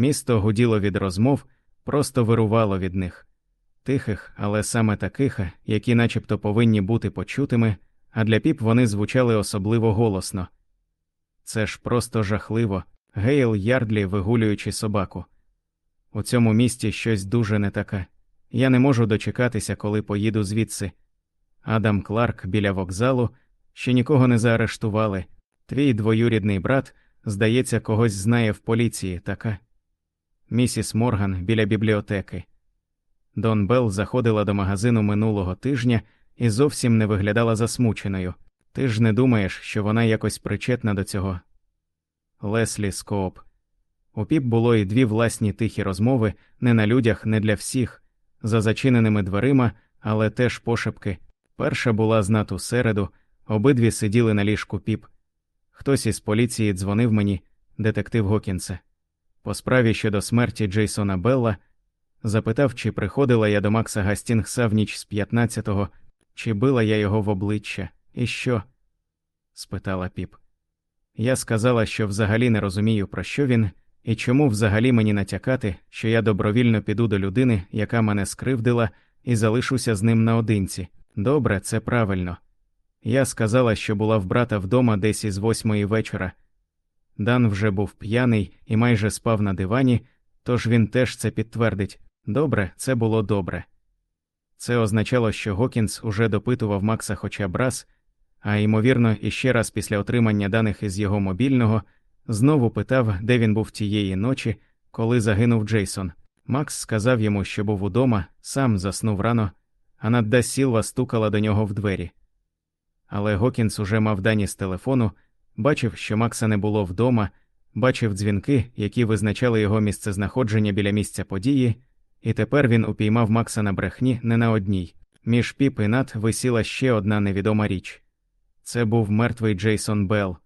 Місто гуділо від розмов, просто вирувало від них тихих, але саме таких, які начебто повинні бути почутими, а для піп вони звучали особливо голосно. Це ж просто жахливо, Гейл Ярдлі вигулюючи собаку. У цьому місті щось дуже не таке. Я не можу дочекатися, коли поїду звідси. Адам Кларк біля вокзалу ще нікого не заарештували. Твій двоюрідний брат, здається, когось знає в поліції, така. Місіс Морган біля бібліотеки. Дон Белл заходила до магазину минулого тижня і зовсім не виглядала засмученою. Ти ж не думаєш, що вона якось причетна до цього. Леслі Скооп. У піп було і дві власні тихі розмови не на людях, не для всіх, за зачиненими дверима, але теж пошепки. Перша була знату середу, обидві сиділи на ліжку піп. Хтось із поліції дзвонив мені, детектив Гокінсе. По справі щодо смерті Джейсона Белла запитав, чи приходила я до Макса Гастінгса в ніч з 15-го, чи била я його в обличчя, і що? спитала піп. Я сказала, що взагалі не розумію, про що він, і чому взагалі мені натякати, що я добровільно піду до людини, яка мене скривдила, і залишуся з ним наодинці. Добре, це правильно. Я сказала, що була в брата вдома десь із восьмої вечора. Дан вже був п'яний і майже спав на дивані, тож він теж це підтвердить. Добре, це було добре. Це означало, що Гокінс уже допитував Макса хоча б раз, а ймовірно, іще раз після отримання даних із його мобільного знову питав, де він був тієї ночі, коли загинув Джейсон. Макс сказав йому, що був удома, сам заснув рано, а Надда Сілва стукала до нього в двері. Але Гокінс уже мав дані з телефону, бачив, що Макса не було вдома, бачив дзвінки, які визначали його місцезнаходження біля місця події, і тепер він упіймав Макса на брехні не на одній. Між піп і Нат висіла ще одна невідома річ це був мертвий Джейсон Белл.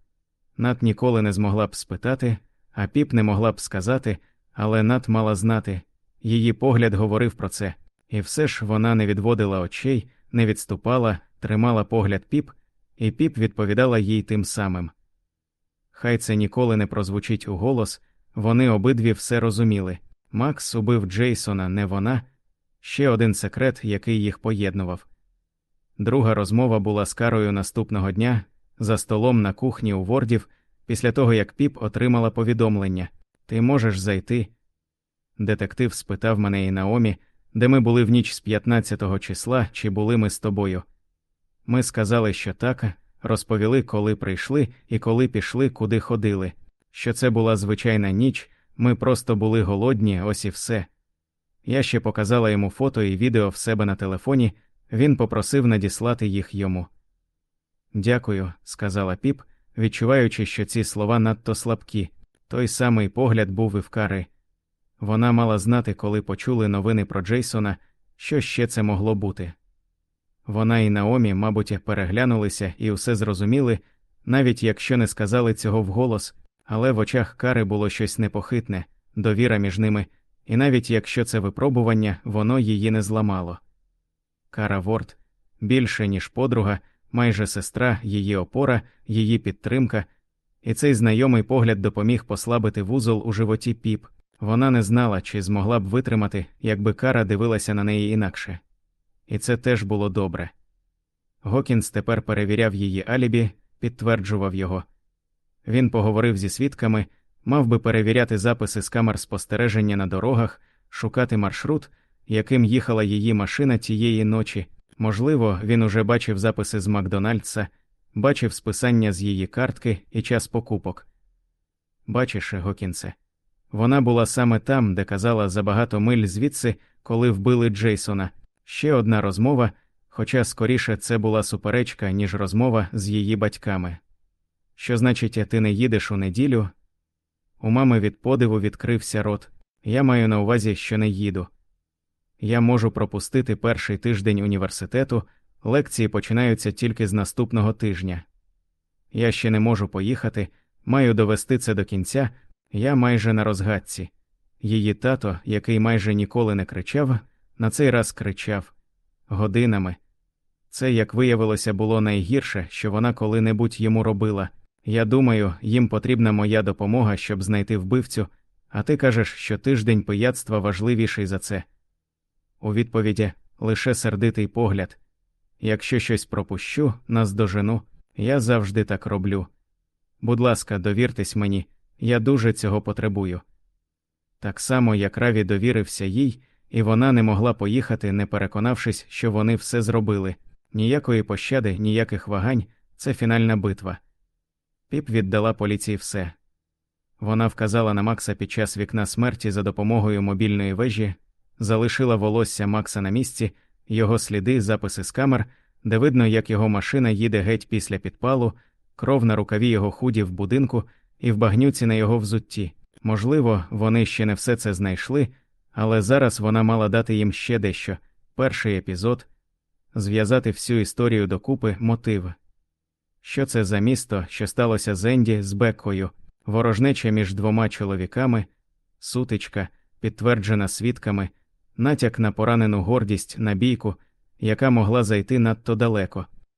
Нат ніколи не змогла б спитати, а піп не могла б сказати, але Нат мала знати. Її погляд говорив про це, і все ж вона не відводила очей, не відступала, тримала погляд піп, і піп відповідала їй тим самим. Хай це ніколи не прозвучить у голос, вони обидві все розуміли. Макс убив Джейсона, не вона, ще один секрет, який їх поєднував. Друга розмова була з карою наступного дня за столом на кухні у Вордів, після того як піп отримала повідомлення Ти можеш зайти. Детектив спитав мене і Наомі, де ми були в ніч з 15-го числа, чи були ми з тобою. Ми сказали, що так, розповіли, коли прийшли і коли пішли, куди ходили, що це була звичайна ніч, ми просто були голодні, ось і все. Я ще показала йому фото і відео в себе на телефоні, він попросив надіслати їх йому. Дякую, сказала піп, відчуваючи, що ці слова надто слабкі. Той самий погляд був і в кари. Вона мала знати, коли почули новини про Джейсона, що ще це могло бути. Вона і Наомі, мабуть, переглянулися і все зрозуміли, навіть якщо не сказали цього вголос, але в очах кари було щось непохитне, довіра між ними, і навіть якщо це випробування, воно її не зламало. Кара Ворд більше, ніж подруга, майже сестра, її опора, її підтримка, і цей знайомий погляд допоміг послабити вузол у животі піп. Вона не знала, чи змогла б витримати, якби кара дивилася на неї інакше. І це теж було добре. Гокінс тепер перевіряв її алібі, підтверджував його. Він поговорив зі свідками, мав би перевіряти записи з камер спостереження на дорогах, шукати маршрут, яким їхала її машина тієї ночі. Можливо, він уже бачив записи з Макдональдса, бачив списання з її картки і час покупок. Бачиш, Гокінсе, вона була саме там, де казала за багато миль звідси, коли вбили Джейсона. Ще одна розмова, хоча скоріше це була суперечка, ніж розмова з її батьками. Що значить, ти не їдеш у неділю? У мами від подиву відкрився рот. Я маю на увазі, що не їду. Я можу пропустити перший тиждень університету, лекції починаються тільки з наступного тижня. Я ще не можу поїхати, маю довести це до кінця, я майже на розгадці. Її тато, який майже ніколи не кричав, на цей раз кричав годинами. Це, як виявилося, було найгірше, що вона коли-небудь йому робила. Я думаю, їм потрібна моя допомога, щоб знайти вбивцю, А ти кажеш, що тиждень пияцтва важливіший за це. У відповіді лише сердитий погляд. Якщо щось пропущу, наздожену, я завжди так роблю. Будь ласка, довіртесь мені, я дуже цього потребую. Так само, як Раві довірився їй, і вона не могла поїхати, не переконавшись, що вони все зробили ніякої пощади, ніяких вагань це фінальна битва. Піп віддала поліції все. Вона вказала на Макса під час вікна смерті за допомогою мобільної вежі, залишила волосся Макса на місці, його сліди, записи з камер, де видно, як його машина їде геть після підпалу, кров на рукаві його худі в будинку і в багнюці на його взутті. Можливо, вони ще не все це знайшли, але зараз вона мала дати їм ще дещо перший епізод, зв'язати всю історію докупи мотив. Що це за місто, що сталося з Енді з Беккою, ворожнеча між двома чоловіками, сутичка, підтверджена свідками, натяк на поранену гордість на бійку, яка могла зайти надто далеко.